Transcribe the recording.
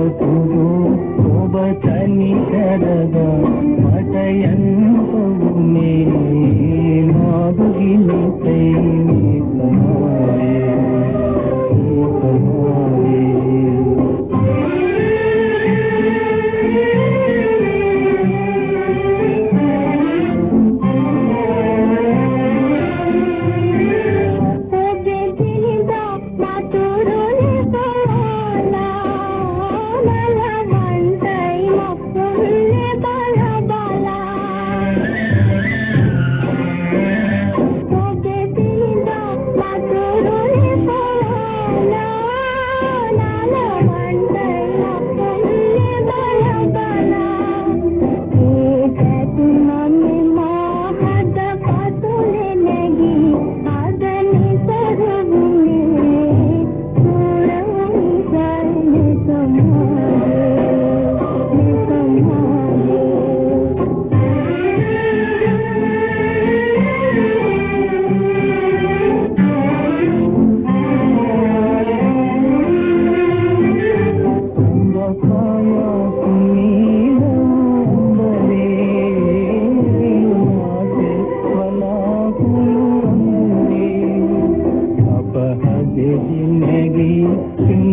ಮಟಯಂಪುನೆ ಮಾಧುಗಿನಿ ಪ್ರೇಮಿತ Thank you.